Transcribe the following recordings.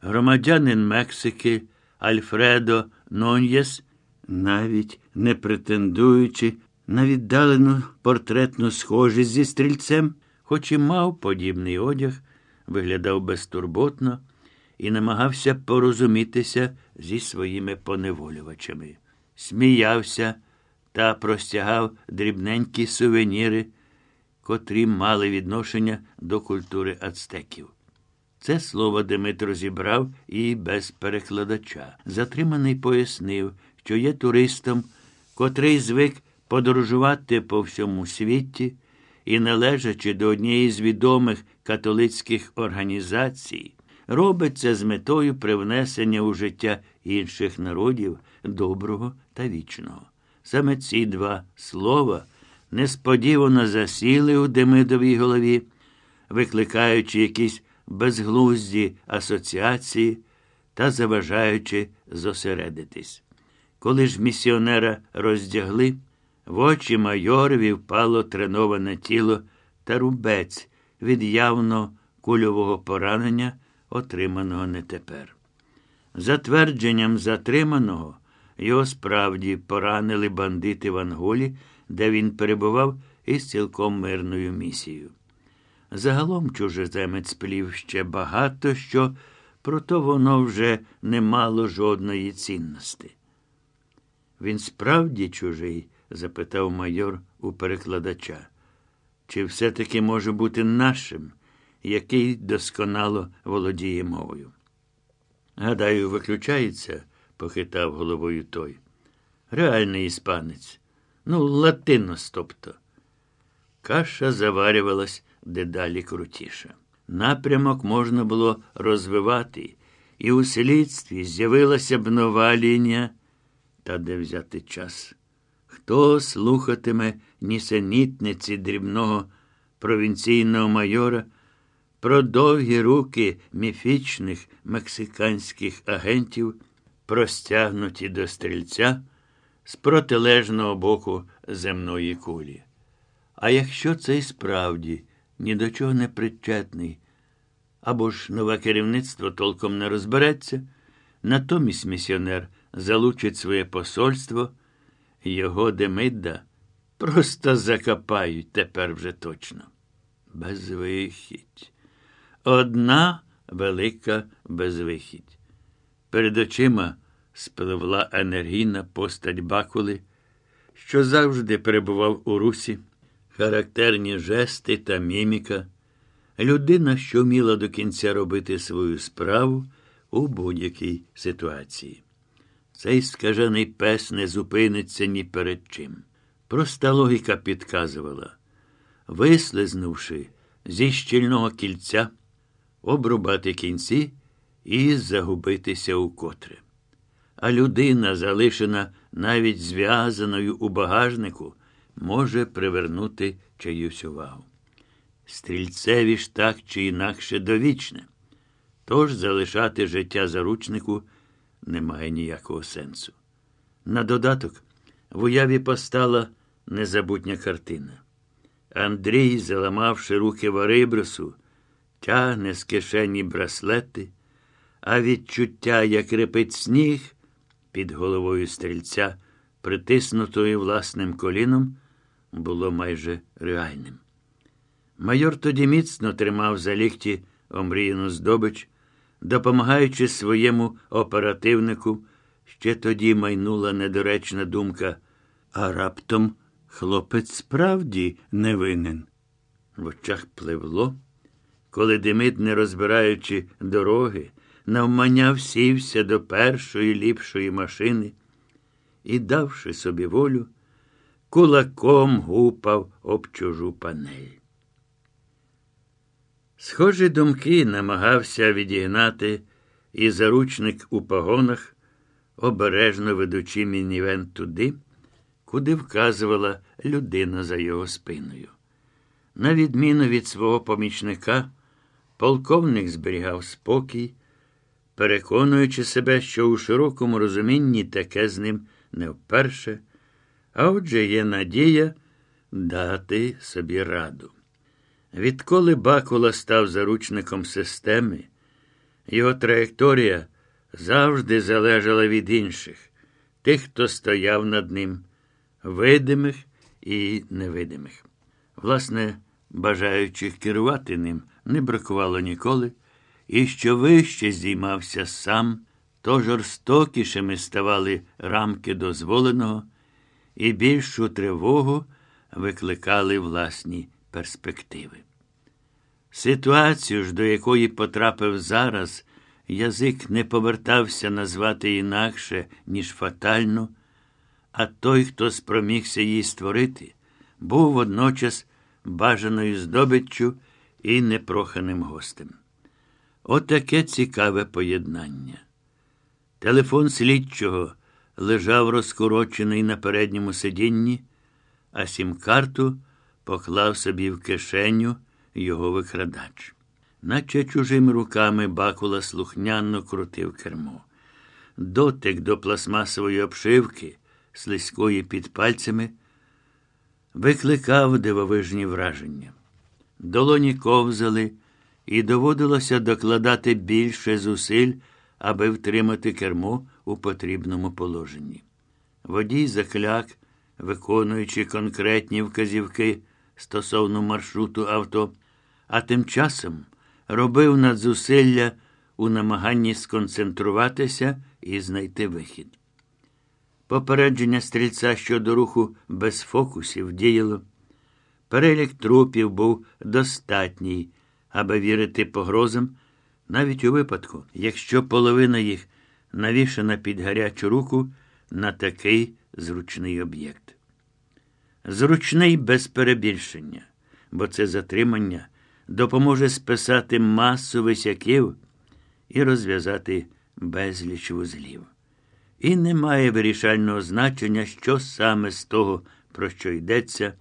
Громадянин Мексики Альфредо Ноньєс, навіть не претендуючи на віддалену портретну схожість зі стрільцем, хоч і мав подібний одяг, виглядав безтурботно і намагався порозумітися зі своїми поневолювачами. Сміявся та простягав дрібненькі сувеніри, котрі мали відношення до культури ацтеків. Це слово Дмитро зібрав і без перекладача. Затриманий пояснив, що є туристом, котрий звик подорожувати по всьому світі і, належачи до однієї з відомих католицьких організацій, робить це з метою привнесення у життя інших народів доброго та вічного. Саме ці два слова несподівано засіли у Демидовій голові, викликаючи якісь безглузді асоціації та заважаючи зосередитись. Коли ж місіонера роздягли, в очі майорові впало треноване тіло та рубець від явно кульового поранення, отриманого не тепер. За твердженням затриманого, його справді поранили бандити в Анголі, де він перебував із цілком мирною місією. Загалом чужеземець плів ще багато що, прото воно вже не мало жодної цінності. Він справді чужий? запитав майор у перекладача. Чи все-таки може бути нашим, який досконало володіє мовою? Гадаю, виключається, похитав головою той. Реальний іспанець. Ну, латинос, тобто. Каша заварювалась дедалі крутіше. Напрямок можна було розвивати, і у слідстві з'явилася б нова лінія, та де взяти час. Хто слухатиме нісенітниці дрібного провінційного майора про довгі руки міфічних мексиканських агентів, простягнуті до стрільця з протилежного боку земної кулі? А якщо цей справді ні до чого не причетний, або ж нове керівництво толком не розбереться, натомість місіонер залучить своє посольство, його Демидда просто закопають тепер вже точно. Безвихідь. Одна велика безвихідь. Перед очима спливла енергійна постать бакули, що завжди перебував у русі характерні жести та міміка, людина, що вміла до кінця робити свою справу у будь-якій ситуації. Цей скажений пес не зупиниться ні перед чим. Проста логіка підказувала, вислизнувши зі щільного кільця, обрубати кінці і загубитися укотре. А людина, залишена навіть зв'язаною у багажнику, може привернути чиюсь увагу. Стрільцеві ж так чи інакше довічне. Тож залишати життя заручнику немає ніякого сенсу. На додаток в уяві постала незабутня картина. Андрій, заламавши руки варибросу, тягне з кишені браслети, а відчуття, як репить сніг під головою стрільця, притиснутою власним коліном, було майже реальним. Майор тоді міцно тримав за лікті омріяну здобич, допомагаючи своєму оперативнику, ще тоді майнула недоречна думка, а раптом хлопець справді не винен. В очах пливло, коли Демид, не розбираючи дороги, навмання всівся до першої ліпшої машини і, давши собі волю, кулаком гупав об чужу панель. Схожі думки намагався відігнати і заручник у погонах, обережно ведучи мінівен туди, куди вказувала людина за його спиною. На відміну від свого помічника, полковник зберігав спокій, переконуючи себе, що у широкому розумінні таке з ним не вперше. А отже є надія дати собі раду. Відколи Бакула став заручником системи, Його траєкторія завжди залежала від інших, тих, хто стояв над ним, видимих і невидимих. Власне, бажаючих керувати ним не бракувало ніколи, і що вище здіймався сам, то жорстокішими ставали рамки дозволеного, і більшу тривогу викликали власні перспективи. Ситуацію ж, до якої потрапив зараз, язик не повертався назвати інакше, ніж фатальну, а той, хто спромігся її створити, був водночас бажаною здобиччю і непроханим гостем. Отаке цікаве поєднання. Телефон слідчого лежав розкорочений на передньому сидінні, а сім-карту поклав собі в кишеню його викрадач. Наче чужими руками бакула слухняно крутив кермо. Дотик до пластмасової обшивки, слизької під пальцями, викликав дивовижні враження. Долоні ковзали, і доводилося докладати більше зусиль, аби втримати кермо у потрібному положенні. Водій закляк, виконуючи конкретні вказівки стосовно маршруту авто, а тим часом робив надзусилля у намаганні сконцентруватися і знайти вихід. Попередження стрільця щодо руху без фокусів діяло. Перелік трупів був достатній, аби вірити погрозам, навіть у випадку, якщо половина їх навішана під гарячу руку на такий зручний об'єкт. Зручний без перебільшення, бо це затримання допоможе списати масу висяків і розв'язати безліч вузлів. І немає вирішального значення, що саме з того, про що йдеться,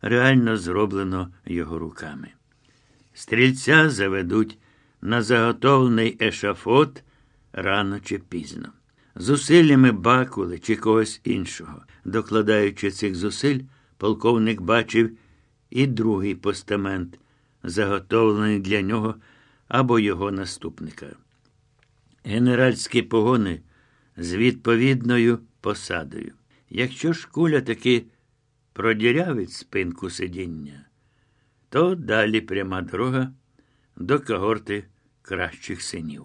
реально зроблено його руками. Стрільця заведуть на заготовлений ешафот рано чи пізно. Зусиллями бакули чи когось іншого. Докладаючи цих зусиль, полковник бачив і другий постамент, заготовлений для нього або його наступника. Генеральські погони з відповідною посадою. Якщо ж куля таки продірявить спинку сидіння, то далі пряма дорога до когорти кращих синів.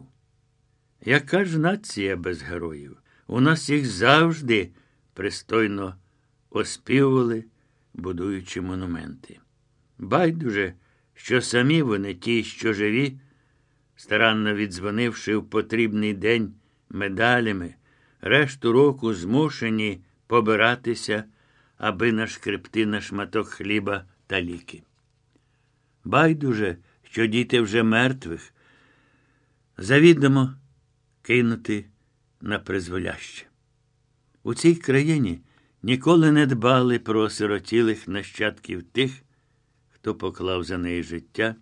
Яка ж нація без героїв? У нас їх завжди пристойно оспівували, будуючи монументи. Байдуже, що самі вони, ті, що живі, старанно віддзвонивши в потрібний день медалями, решту року змушені побиратися, аби нашкребти на шматок хліба та ліки. Байдуже, що діти вже мертвих, завідомо кинути на призволяще. У цій країні ніколи не дбали про осиротілих нащадків тих, хто поклав за неї життя,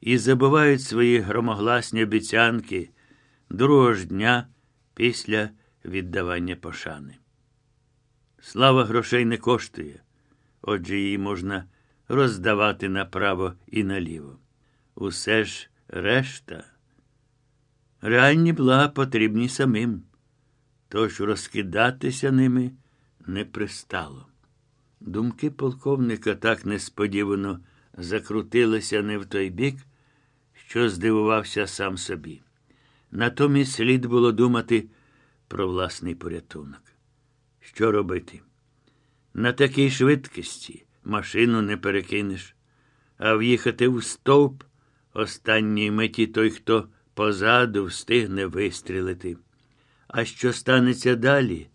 і забувають свої громогласні обіцянки другого ж дня після віддавання пошани. Слава грошей не коштує, отже її можна роздавати направо і наліво. Усе ж решта. Реальні блага потрібні самим, тож розкидатися ними не пристало. Думки полковника так несподівано закрутилися не в той бік, що здивувався сам собі. Натомість слід було думати про власний порятунок. Що робити? На такій швидкості машину не перекинеш, а в'їхати в стовп останній меті той, хто позаду встигне вистрілити. А що станеться далі,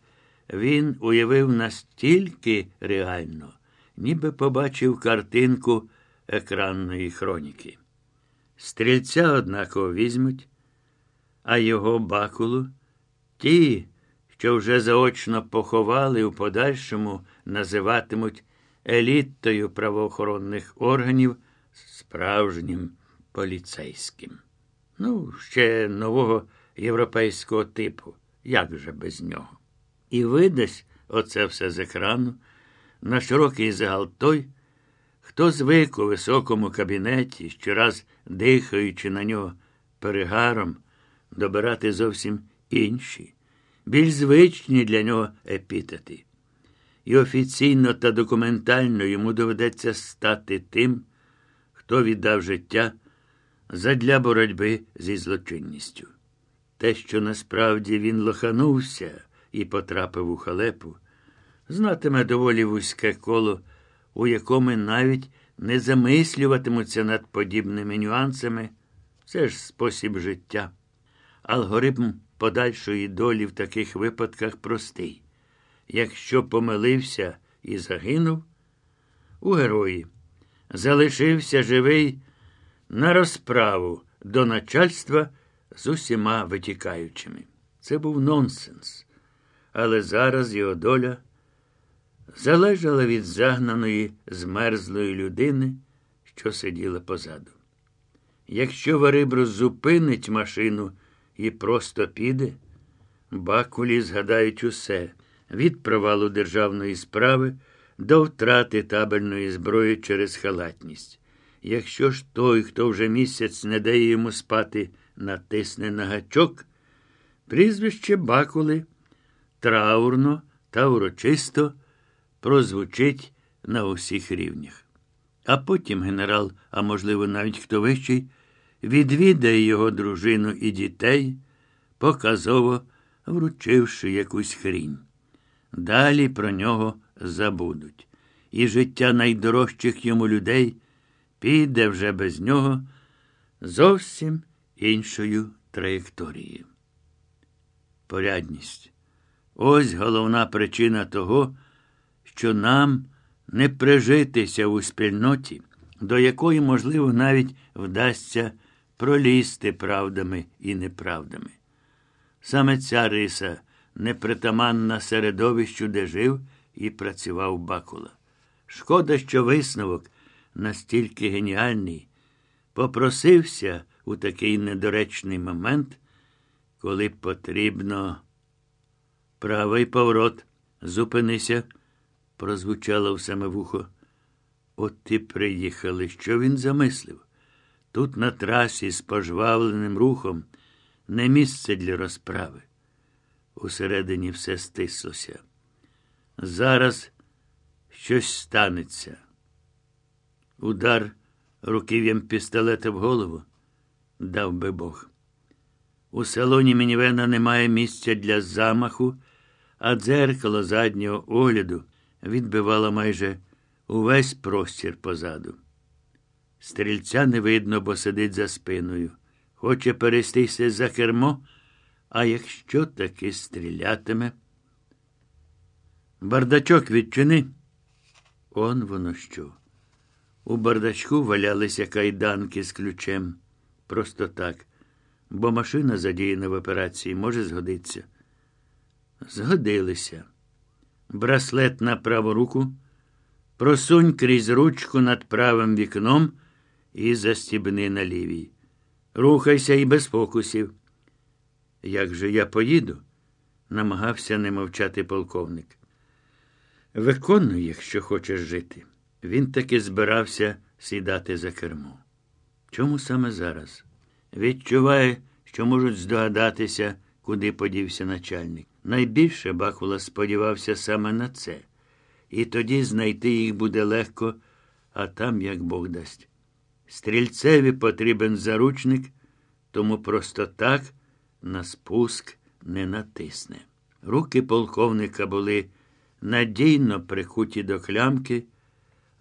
він уявив настільки реально, ніби побачив картинку екранної хроніки. Стрільця, однаково, візьмуть, а його бакулу ті, що вже заочно поховали у подальшому, називатимуть елітою правоохоронних органів справжнім поліцейським. Ну, ще нового європейського типу, як же без нього. І видасть оце все з екрану на широкий загал той, хто звик у високому кабінеті, щораз дихаючи на нього перегаром, добирати зовсім інші, більш звичні для нього епітети. І офіційно та документально йому доведеться стати тим, хто віддав життя задля боротьби зі злочинністю. Те, що насправді він лоханувся і потрапив у халепу, знатиме доволі вузьке коло, у якому навіть не замислюватимуться над подібними нюансами, це ж спосіб життя. Алгоритм подальшої долі в таких випадках простий. Якщо помилився і загинув, у герої залишився живий на розправу до начальства з усіма витікаючими. Це був нонсенс. Але зараз його доля залежала від загнаної, змерзлої людини, що сиділа позаду. Якщо Варибрус зупинить машину і просто піде, бакулі згадають усе від провалу державної справи до втрати табельної зброї через халатність. Якщо ж той, хто вже місяць не дає йому спати, натисне на гачок, прізвище Бакули траурно та урочисто прозвучить на усіх рівнях. А потім генерал, а можливо, навіть хто вищий, відвідає його дружину і дітей, показово вручивши якусь хрінь. Далі про нього забудуть, і життя найдорожчих йому людей піде вже без нього зовсім іншою траєкторією. Порядність. Ось головна причина того, що нам не прижитися у спільноті, до якої, можливо, навіть вдасться пролізти правдами і неправдами. Саме ця риса непритаманна середовищу, де жив і працював Бакула. Шкода, що висновок настільки геніальний, попросився у такий недоречний момент, коли потрібно. Правий поворот, зупинися, прозвучало в саме вухо. От і приїхали. Що він замислив? Тут на трасі з пожвавленим рухом не місце для розправи. Усередині все стислося. Зараз щось станеться. Удар руків'ям пістолета в голову дав би Бог. У салоні мінівена немає місця для замаху, а дзеркало заднього огляду відбивало майже увесь простір позаду. Стрільця не видно, бо сидить за спиною. Хоче перестися за кермо, а якщо таки стрілятиме. Бардачок відчини. Он воно що. У бардачку валялися кайданки з ключем. Просто так. Бо машина задіяна в операції може згодитися. Згодилися. Браслет на праву руку, просунь крізь ручку над правим вікном і застібни на лівій. Рухайся і без фокусів. Як же я поїду? намагався не мовчати полковник. Виконуй, якщо хочеш жити. Він таки збирався сідати за кермо. Чому саме зараз? Відчуває, що можуть здогадатися, куди подівся начальник. Найбільше Бакула сподівався саме на це. І тоді знайти їх буде легко, а там як Бог дасть. Стрільцеві потрібен заручник, тому просто так на спуск не натисне. Руки полковника були надійно прикуті до клямки,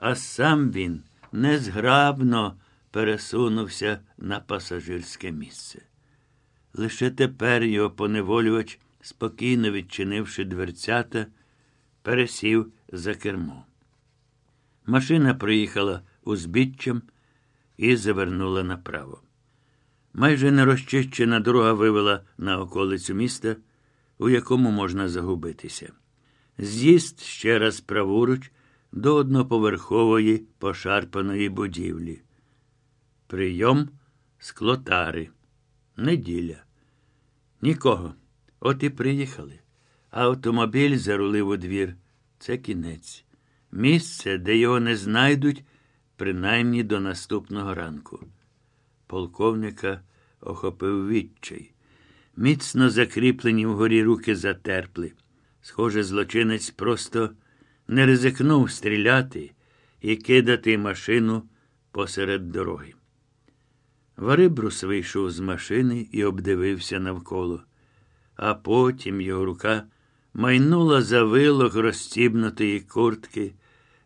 а сам він незграбно пересунувся на пасажирське місце. Лише тепер його поневолювач, спокійно відчинивши дверцята, пересів за кермо. Машина приїхала узбіччям і завернула направо. Майже нерозчищена дорога вивела на околицю міста, у якому можна загубитися. З'їзд ще раз праворуч до одноповерхової пошарпаної будівлі. Прийом склотари. Неділя. Нікого. От і приїхали. Автомобіль зарулив у двір. Це кінець. Місце, де його не знайдуть, принаймні до наступного ранку. Полковника охопив відчай. Міцно закріплені вгорі руки затерпли. Схоже, злочинець просто не ризикнув стріляти і кидати машину посеред дороги. Варибрус вийшов з машини і обдивився навколо, а потім його рука майнула за вилок розстібнутої куртки,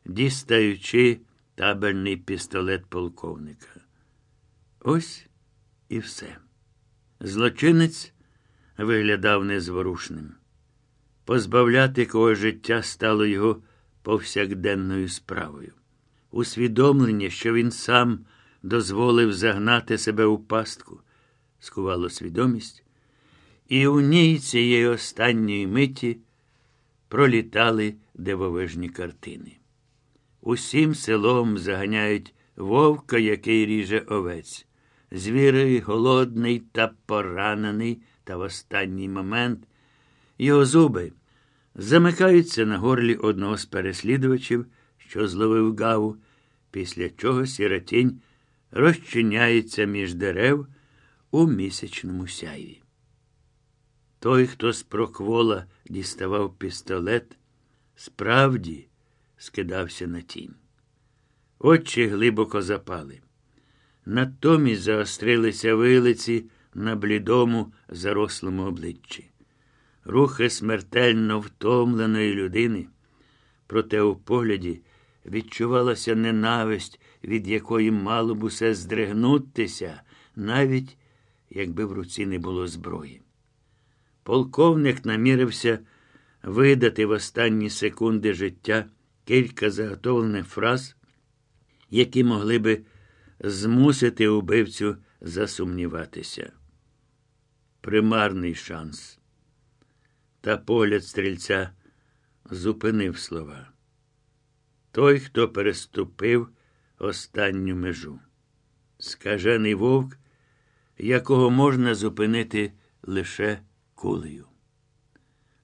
дістаючи табельний пістолет полковника. Ось і все. Злочинець виглядав незворушним. Позбавляти кого життя стало його повсякденною справою. Усвідомлення, що він сам дозволив загнати себе у пастку, скувало свідомість, і у ній цієї останньої миті пролітали дивовижні картини. Усім селом заганяють вовка, який ріже овець. Звірий голодний та поранений, та в останній момент його зуби замикаються на горлі одного з переслідувачів, що зловив гаву, після чого сіротінь розчиняється між дерев у місячному сяйві. Той, хто з проквола діставав пістолет, справді скидався на тінь. Очі глибоко запали. Натомість заострилися вилиці на блідому, зарослому обличчі. Рухи смертельно втомленої людини, проте у погляді відчувалася ненависть, від якої мало б усе здригнутися, навіть якби в руці не було зброї. Полковник намірився видати в останні секунди життя кілька заготовлених фраз, які могли би змусити убивцю засумніватися. Примарний шанс. Та погляд стрільця зупинив слова. Той, хто переступив останню межу. Скажений вовк, якого можна зупинити лише кулею.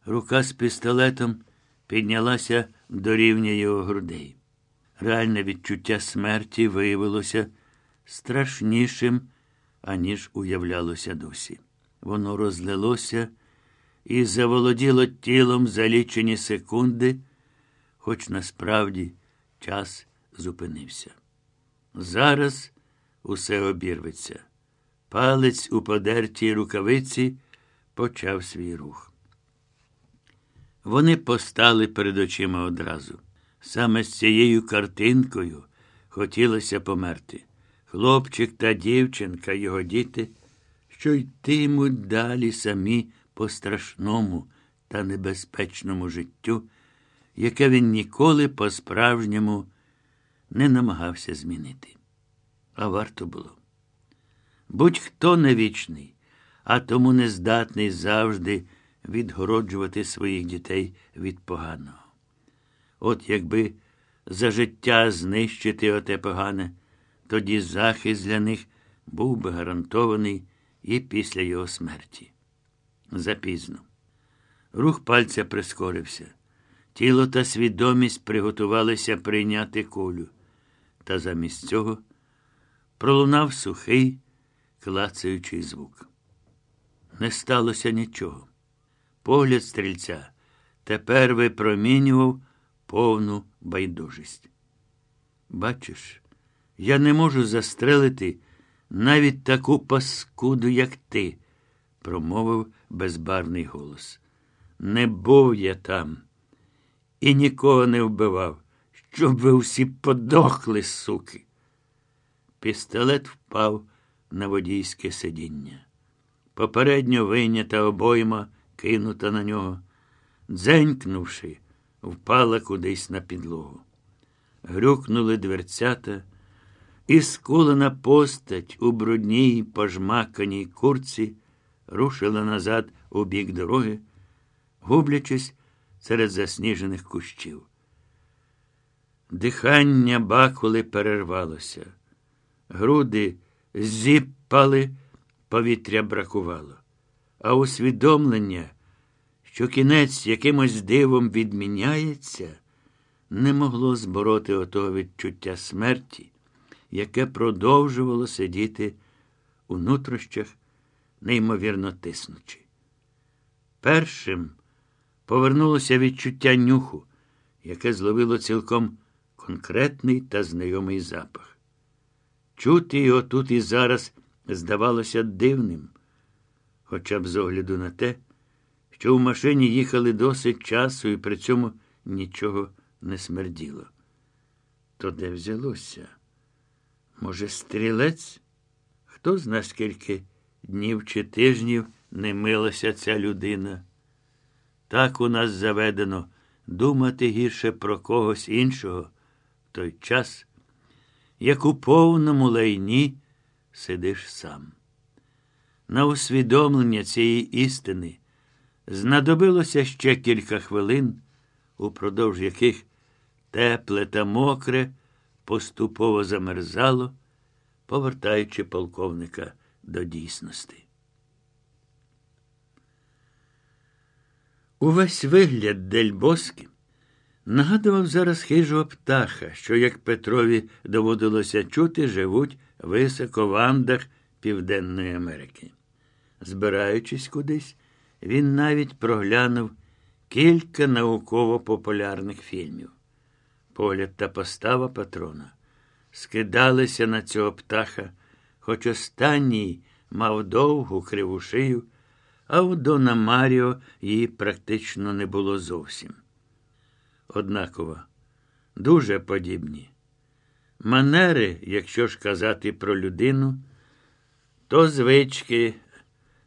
Рука з пістолетом піднялася до рівня його грудей. Реальне відчуття смерті виявилося страшнішим, аніж уявлялося досі. Воно розлилося і заволоділо тілом за лічені секунди, хоч насправді час зупинився. Зараз усе обірветься. Палець у подертій рукавиці почав свій рух. Вони постали перед очима одразу. Саме з цією картинкою хотілося померти. Хлопчик та дівчинка, його діти, що йтимуть далі самі по страшному та небезпечному життю, яке він ніколи по-справжньому не намагався змінити. А варто було. Будь-хто не вічний, а тому не здатний завжди відгороджувати своїх дітей від поганого. От якби за життя знищити оте погане, тоді захист для них був би гарантований і після його смерті. Запізно. Рух пальця прискорився. Тіло та свідомість приготувалися прийняти кулю, та замість цього пролунав сухий, клацаючий звук. Не сталося нічого. Погляд стрільця тепер випромінював повну байдужість. Бачиш, я не можу застрелити навіть таку паскуду, як ти, промовив безбарний голос. Не був я там і нікого не вбивав, щоб ви всі подохли, суки. Пістолет впав на водійське сидіння. Попередньо вийнята обойма, кинута на нього, дзенькнувши, впала кудись на підлогу. Грюкнули дверцята, і скулена постать у брудній пожмаканій курці рушила назад у бік дороги, гублячись серед засніжених кущів. Дихання бакули перервалося. Груди зіппали, повітря бракувало, а усвідомлення що кінець якимось дивом відміняється, не могло збороти отого відчуття смерті, яке продовжувало сидіти у нутрощах неймовірно тиснучи. Першим повернулося відчуття нюху, яке зловило цілком конкретний та знайомий запах. Чути його тут і зараз здавалося дивним, хоча б з огляду на те, що в машині їхали досить часу і при цьому нічого не смерділо. То де взялося? Може, стрілець? Хто зна скільки днів чи тижнів не милася ця людина? Так у нас заведено думати гірше про когось іншого в той час, як у повному лайні сидиш сам. На усвідомлення цієї істини знадобилося ще кілька хвилин, упродовж яких тепле та мокре поступово замерзало, повертаючи полковника до дійсності. Увесь вигляд Дельбоски нагадував зараз хижого птаха, що, як Петрові доводилося чути, живуть високо в Андах Південної Америки. Збираючись кудись, він навіть проглянув кілька науково-популярних фільмів. Погляд та постава патрона скидалися на цього птаха, хоч останній мав довгу криву шию, а у Дона Маріо її практично не було зовсім. Однаково, дуже подібні. Манери, якщо ж казати про людину, то звички,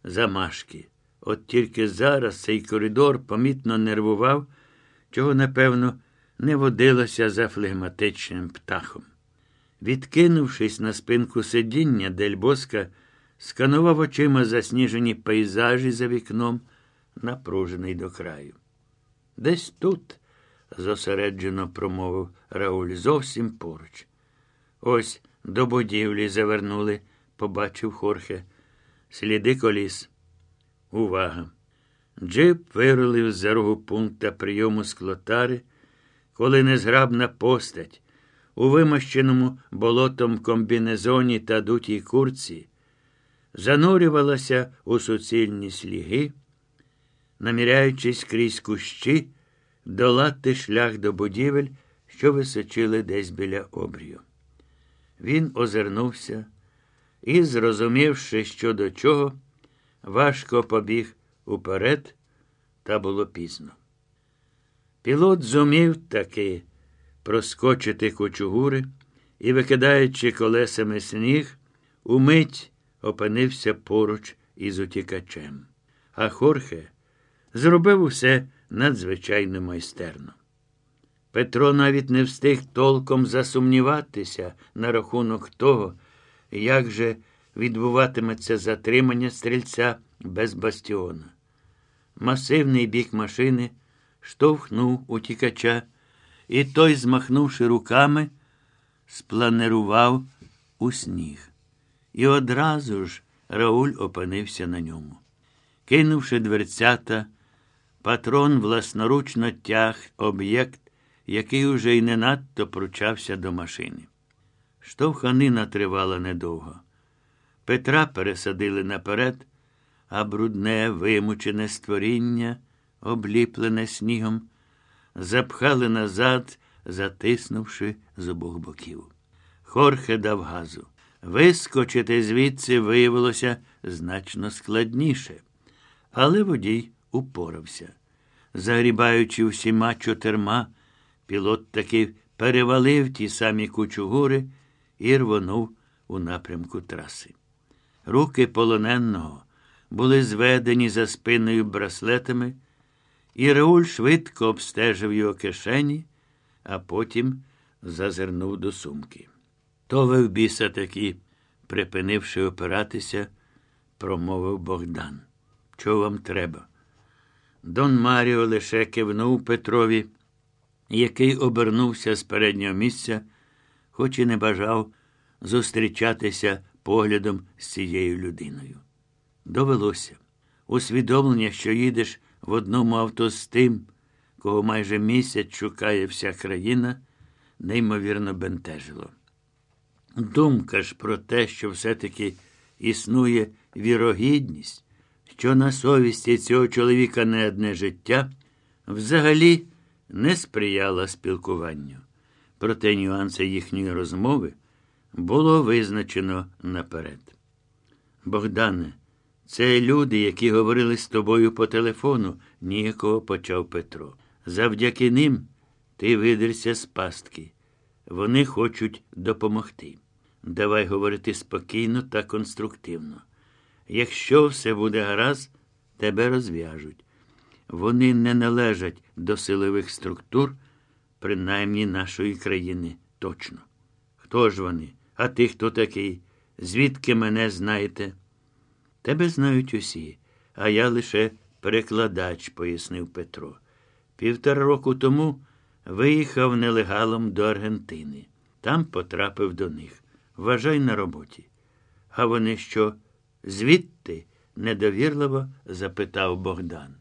замашки. От тільки зараз цей коридор помітно нервував, чого, напевно, не водилося за флегматичним птахом. Відкинувшись на спинку сидіння, Дельбоска сканував очима засніжені пейзажі за вікном, напружений до краю. Десь тут, зосереджено промовив Рауль, зовсім поруч. Ось до будівлі завернули, побачив Хорхе. Сліди коліс. Увага! Джип вирулив з за рогу пункта прийому склотари, коли незграбна постать у вимощеному болотом комбінезоні та дутій курці занурювалася у суцільні сліги, наміряючись крізь кущі долати шлях до будівель, що височили десь біля обрію. Він озирнувся і, зрозумівши, що до чого, важко побіг уперед, та було пізно. Пілот зумів таки проскочити кочугури і, викидаючи колесами сніг, умить опинився поруч із утікачем. А Хорхе зробив усе надзвичайно майстерно. Петро навіть не встиг толком засумніватися на рахунок того, як же відбуватиметься затримання стрільця без бастіона. Масивний бік машини штовхнув утікача, і той, змахнувши руками, спланерував у сніг. І одразу ж Рауль опинився на ньому. Кинувши дверцята, патрон власноручно тяг об'єкт, який уже й не надто пручався до машини. Штовханина тривала недовго. Петра пересадили наперед, а брудне, вимучене створіння, обліплене снігом, запхали назад, затиснувши з обох боків. Хорхе дав газу. Вискочити звідси виявилося значно складніше, але водій упорався. Загрібаючи всіма чотирма, пілот таки перевалив ті самі кучугури і рвонув у напрямку траси. Руки полоненого були зведені за спиною браслетами, і Реуль швидко обстежив його кишені, а потім зазирнув до сумки. То ви в біса таки, припинивши опиратися, промовив Богдан. Чого вам треба? Дон Маріо лише кивнув Петрові, який обернувся з переднього місця, хоч і не бажав зустрічатися поглядом з цією людиною. Довелося усвідомлення, що їдеш в одному авто з тим, кого майже місяць шукає вся країна, неймовірно бентежило. Думка ж про те, що все-таки існує вірогідність, що на совісті цього чоловіка не одне життя, взагалі не сприяла спілкуванню. Проте нюанси їхньої розмови було визначено наперед. Богдане, це люди, які говорили з тобою по телефону, ніякого почав Петро. Завдяки ним ти видерся з пастки. Вони хочуть допомогти. Давай говорити спокійно та конструктивно. Якщо все буде гаразд, тебе розв'яжуть. Вони не належать до силових структур, принаймні нашої країни, точно. Хто ж вони? А ти хто такий? Звідки мене знаєте? Тебе знають усі, а я лише перекладач, пояснив Петро. Півтора року тому виїхав нелегалом до Аргентини. Там потрапив до них. Вважай на роботі. А вони що? Звідти? недовірливо запитав Богдан.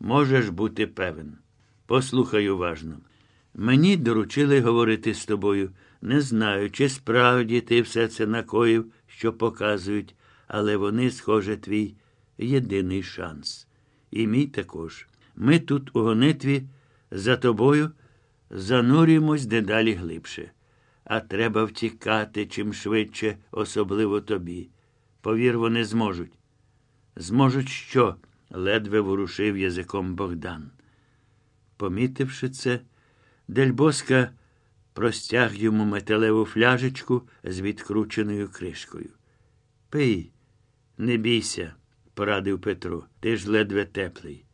Можеш бути певен. Послухай уважно. Мені доручили говорити з тобою. Не знаю, чи справді ти все це накоїв, що показують, але вони, схоже, твій єдиний шанс. І мій також. Ми тут у гонитві за тобою занурюємось дедалі глибше. А треба втікати чим швидше, особливо тобі. Повір, вони зможуть. Зможуть що? ледве ворушив язиком Богдан. Помітивши це, Дельбоска простяг йому металеву фляжечку з відкрученою кришкою. Пий, не бійся, порадив Петро. Ти ж ледве теплий.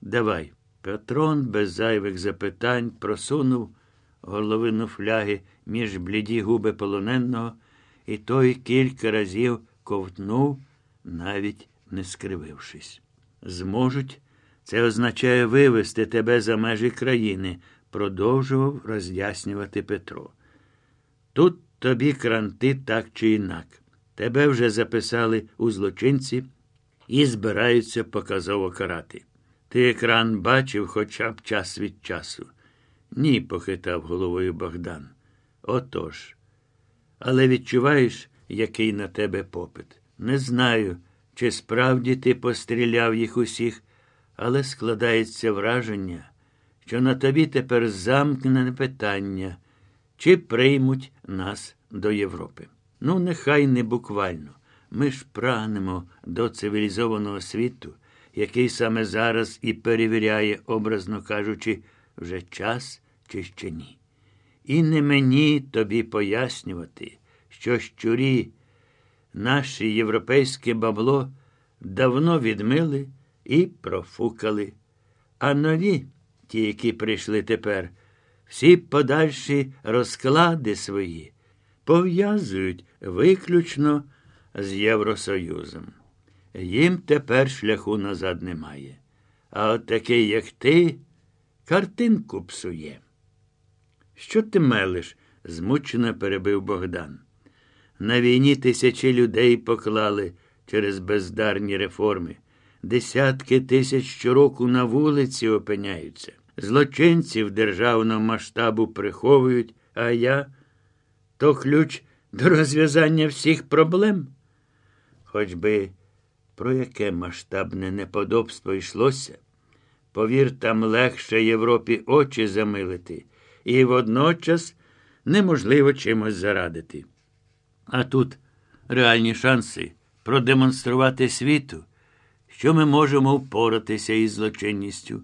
Давай. Петрон без зайвих запитань просунув горловину фляги між бліді губи полоненого, і той кілька разів ковтнув, навіть не скривившись. Зможуть, це означає вивести тебе за межі країни, продовжував роз'яснювати Петро. Тут тобі кранти так чи інак. Тебе вже записали у злочинці і збираються показово карати. Ти екран бачив хоча б час від часу. Ні, похитав головою Богдан. Отож. Але відчуваєш, який на тебе попит? Не знаю, чи справді ти постріляв їх усіх, але складається враження, що на тобі тепер замкнене питання, чи приймуть нас до Європи. Ну, нехай не буквально. Ми ж прагнемо до цивілізованого світу, який саме зараз і перевіряє, образно кажучи, вже час чи ще ні. І не мені тобі пояснювати, що щурі наше європейське бабло давно відмили і профукали. А нові, ті, які прийшли тепер, всі подальші розклади свої пов'язують виключно з Євросоюзом. Їм тепер шляху назад немає. А от такий, як ти, картинку псує. Що ти мелиш? змучено перебив Богдан. На війні тисячі людей поклали через бездарні реформи. Десятки тисяч щороку на вулиці опиняються. Злочинців державного масштабу приховують, а я то ключ до розв'язання всіх проблем. Хоч би про яке масштабне неподобство йшлося, повір, там легше Європі очі замилити, і водночас неможливо чимось зарадити. А тут реальні шанси продемонструвати світу, що ми можемо впоратися із злочинністю.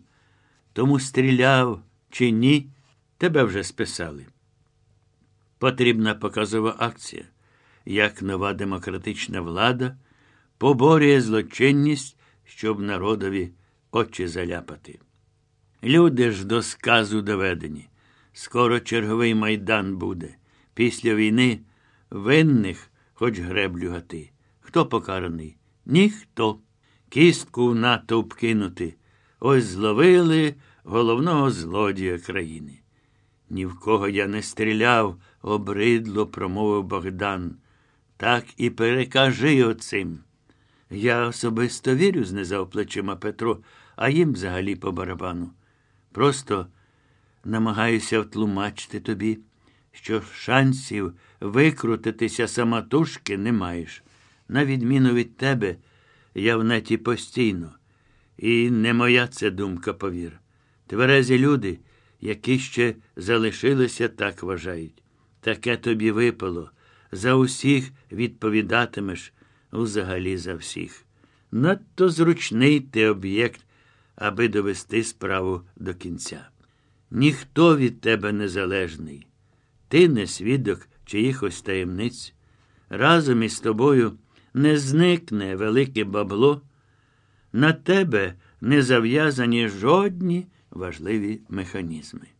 Тому стріляв чи ні, тебе вже списали. Потрібна показова акція, як нова демократична влада поборює злочинність, щоб народові очі заляпати. Люди ж до сказу доведені. Скоро черговий майдан буде. Після війни винних хоч греблю гати. Хто покараний? Ніхто. Кістку в натовп кинути. Ось зловили головного злодія країни. Ні в кого я не стріляв, обридло промовив Богдан. Так і перекажи оцим. Я особисто вірю, знизав плечима Петро, а їм взагалі по барабану. Просто намагаюся втлумачити тобі, що шансів викрутитися самотужки не маєш. На відміну від тебе, я в неті постійно. І не моя це думка, повір. Тверезі люди, які ще залишилися, так вважають. Таке тобі випало. За усіх відповідатимеш, взагалі за всіх. Надто зручний ти об'єкт, аби довести справу до кінця. Ніхто від тебе не залежний. Ти не свідок чиїхось таємниць. Разом із тобою не зникне велике бабло. На тебе не зав'язані жодні важливі механізми.